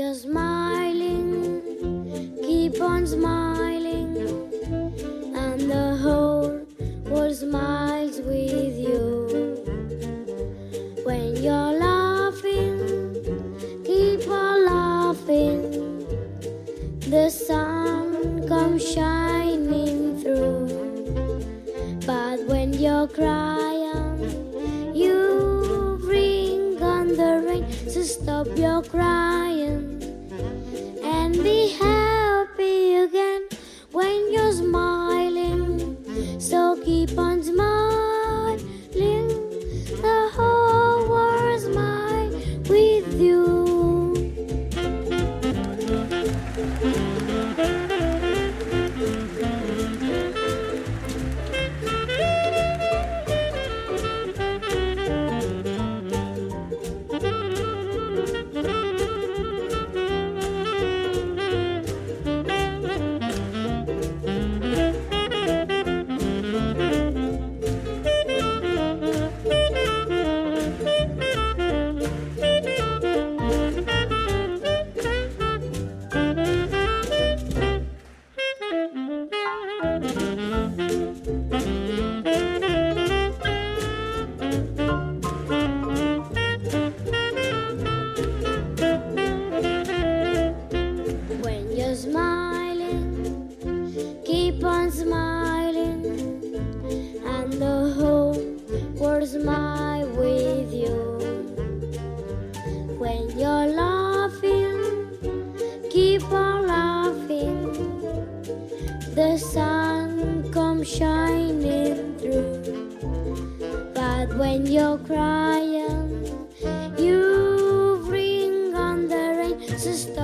You're smiling, keep on smiling,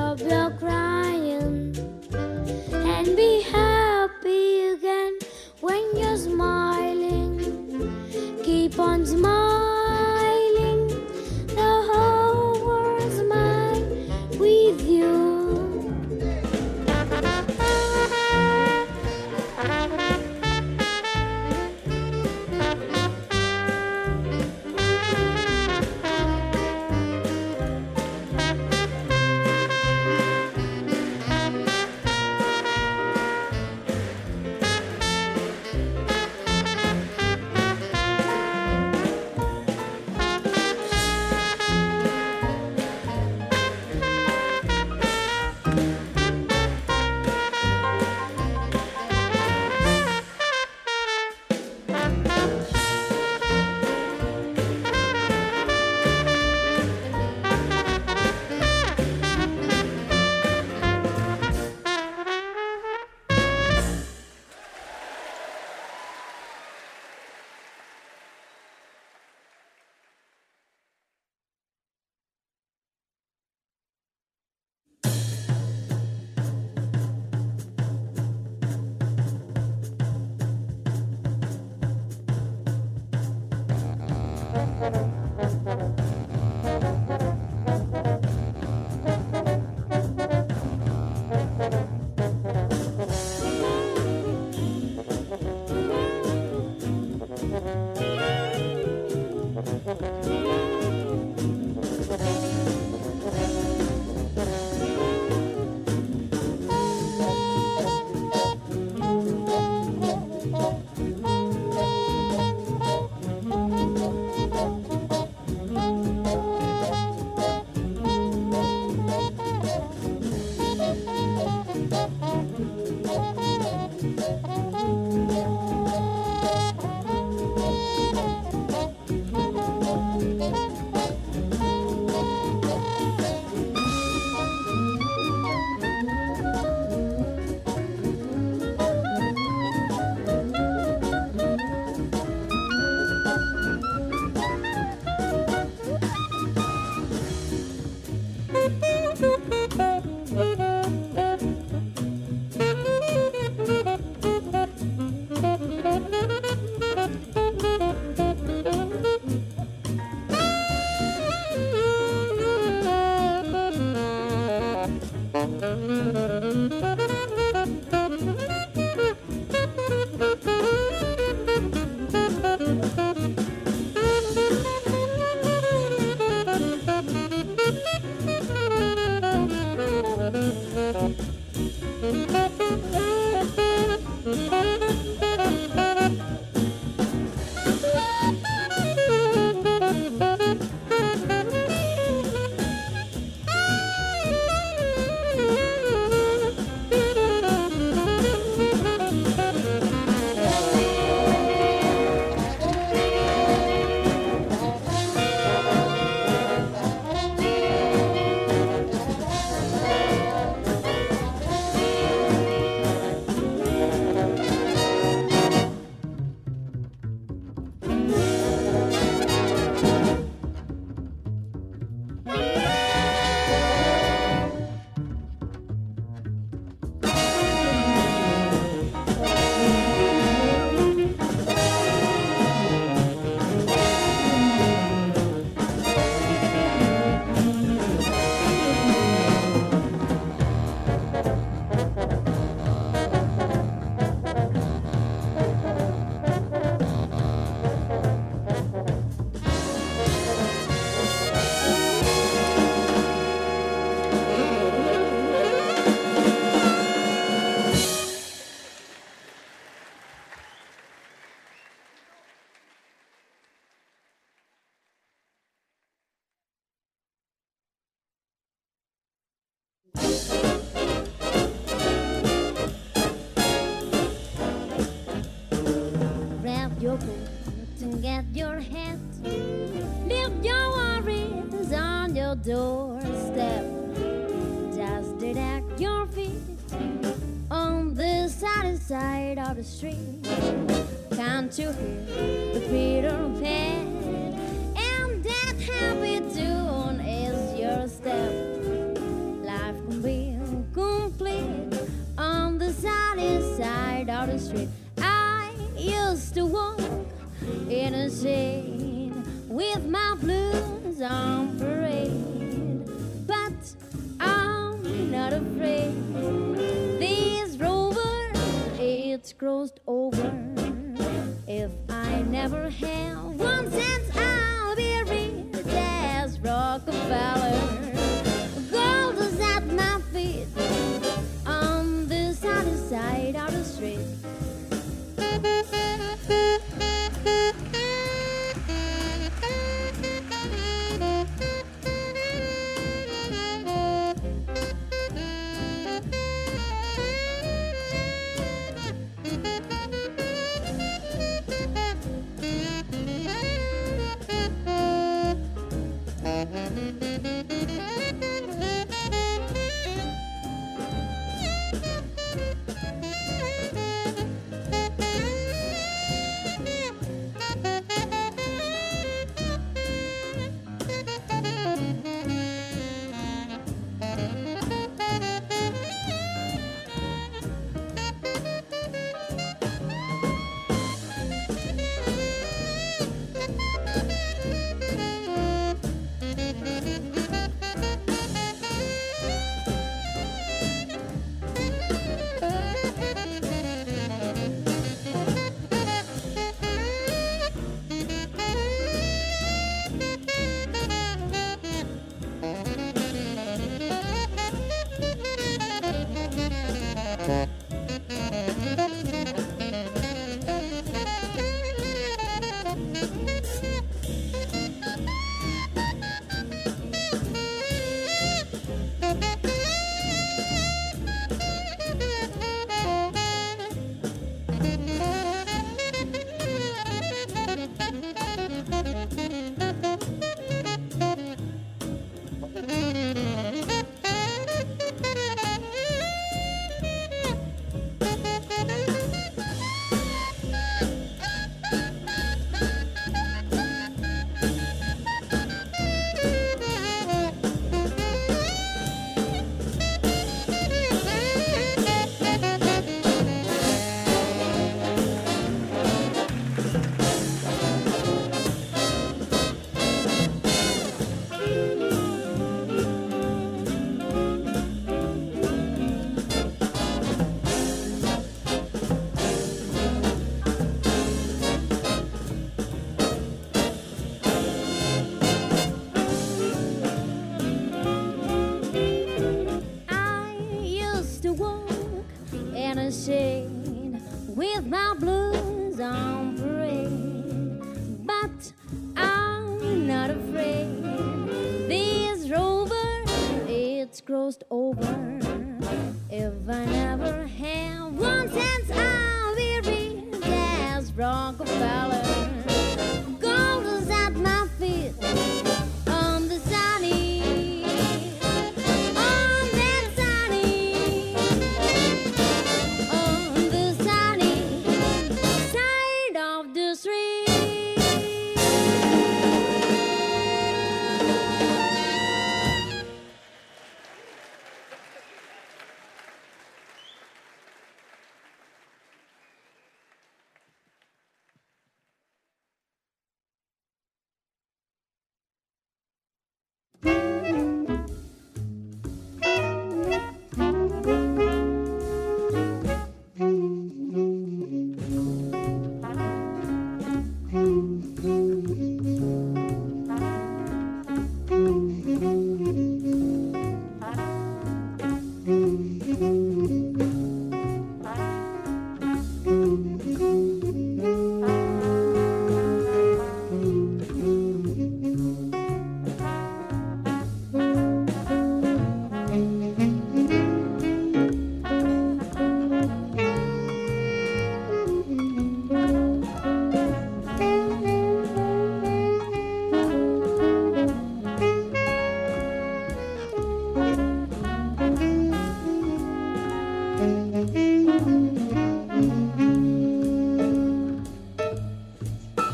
stop your crying and be happy again when you're smiling. Keep on smiling.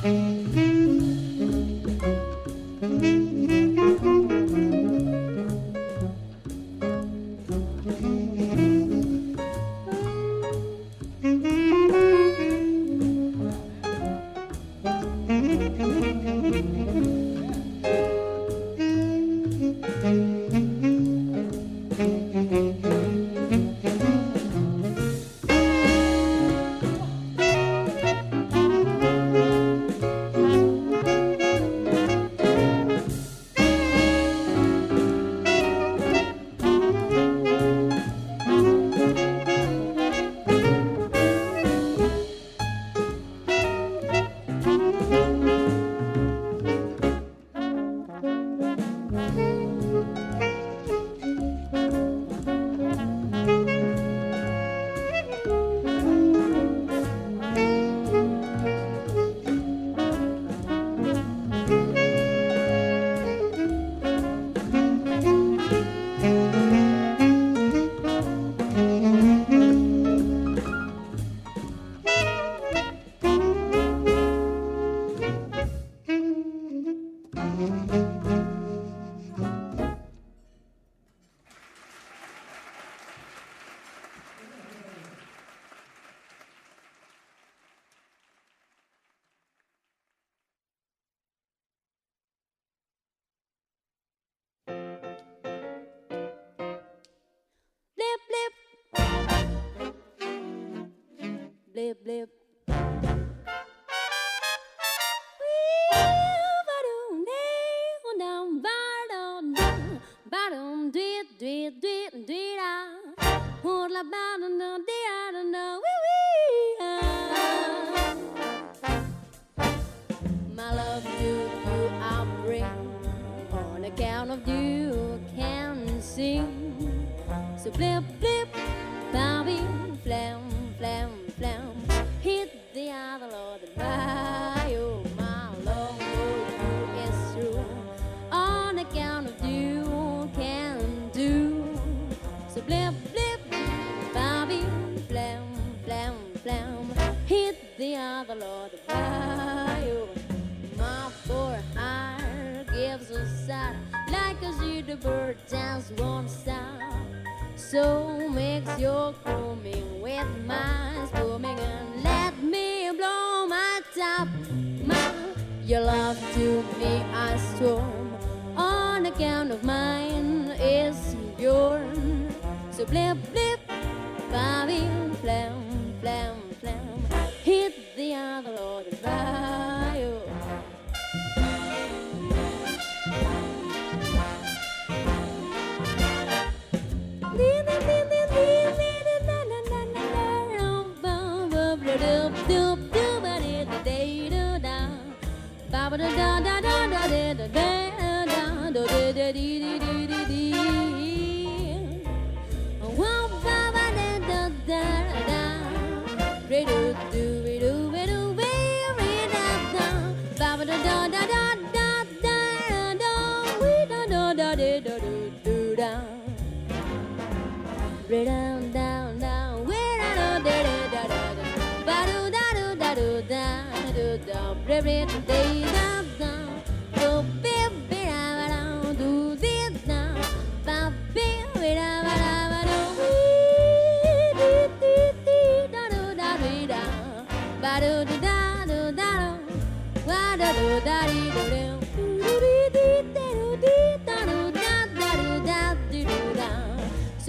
Música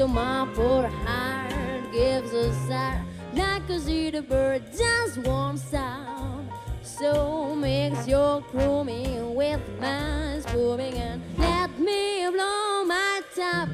So my poor heart gives a sigh like a cedar bird just one sound. So mix your crowing with my spooming and let me blow my top.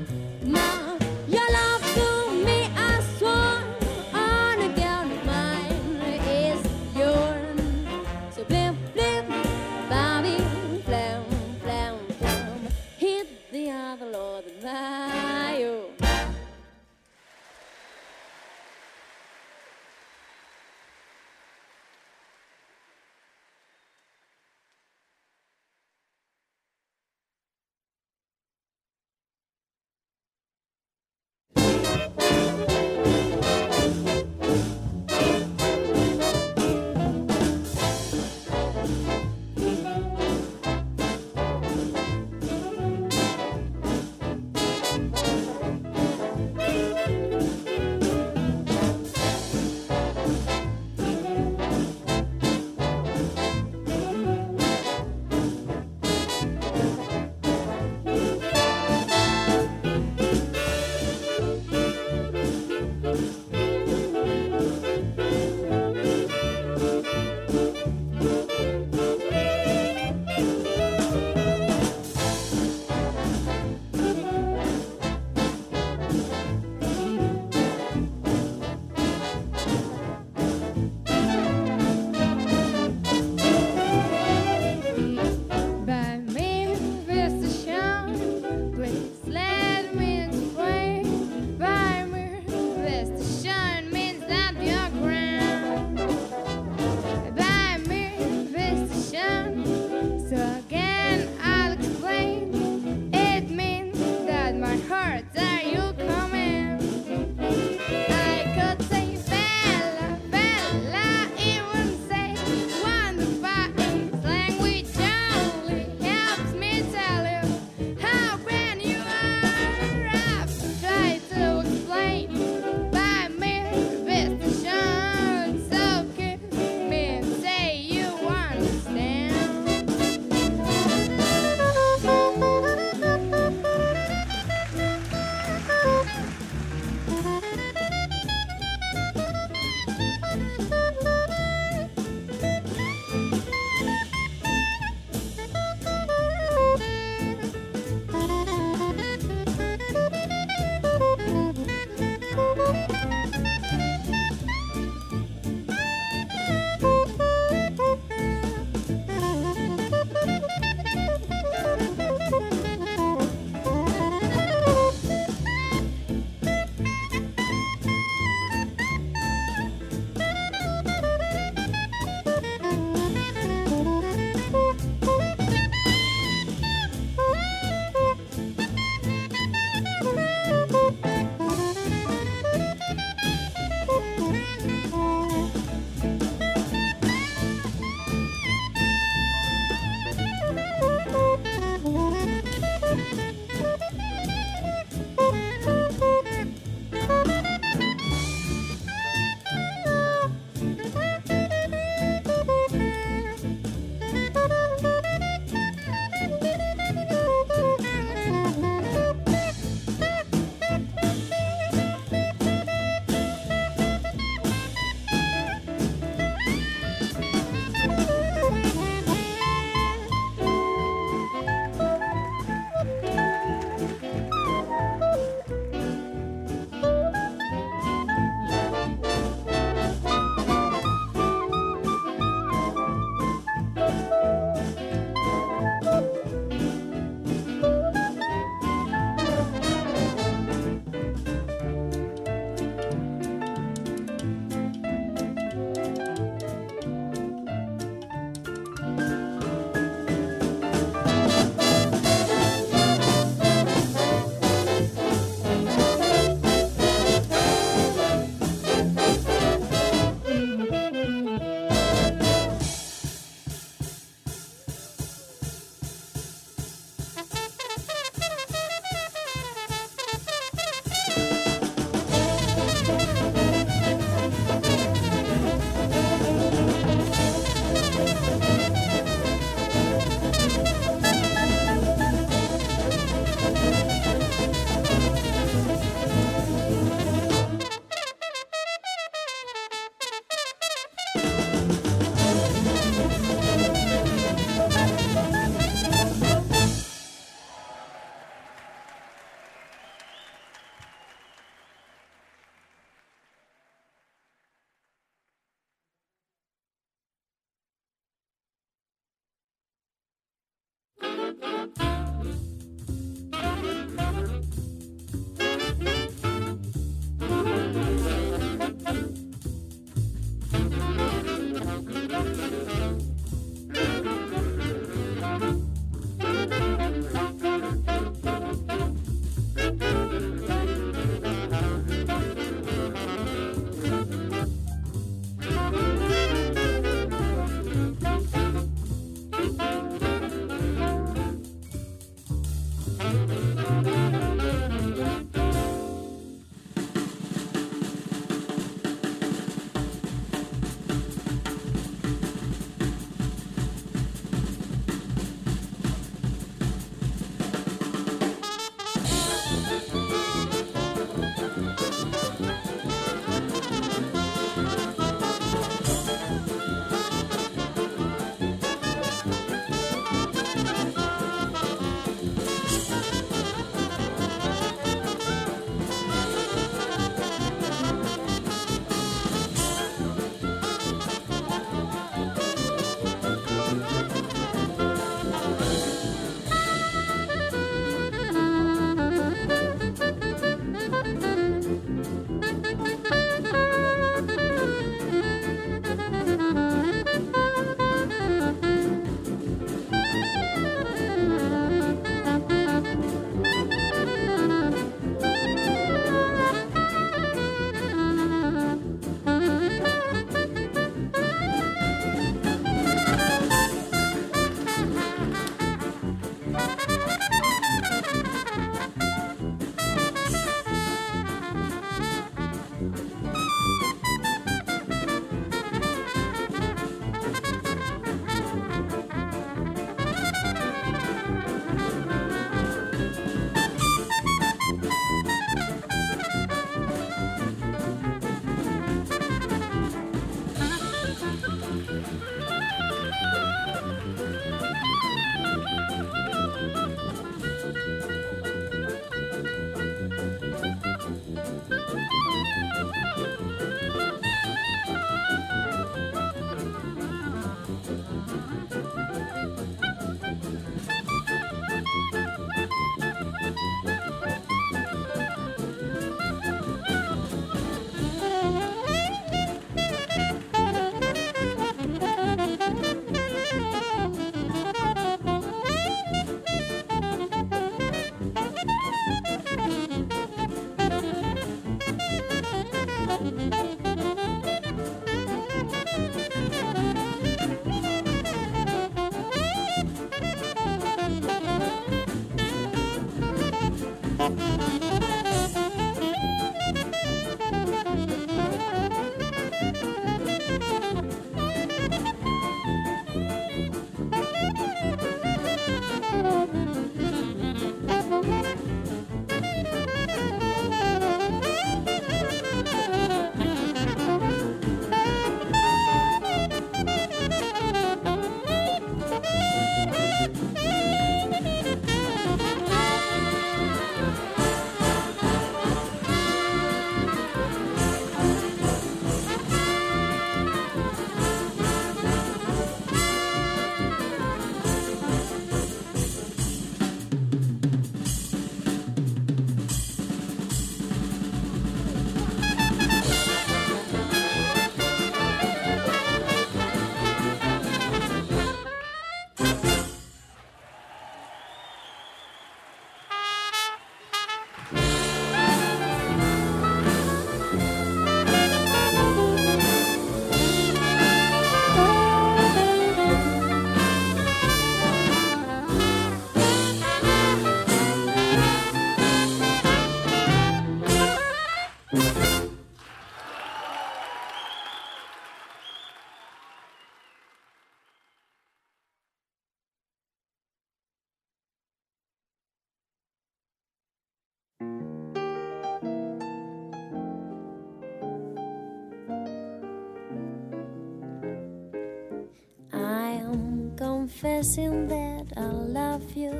Confessing that I love you.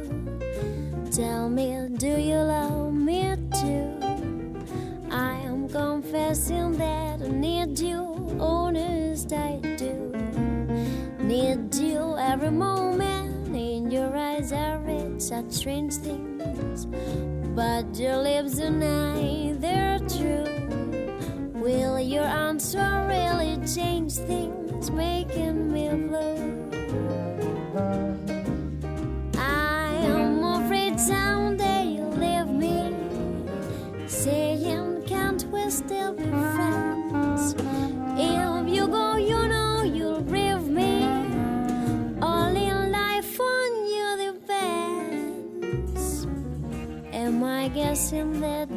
Tell me, do you love me too? I am confessing that I need you, honest I do. Need you every moment in your eyes, I read such strange things, but your lips they're true. Will your answer really change things, making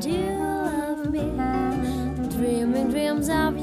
that you love me? Dreaming dreams of you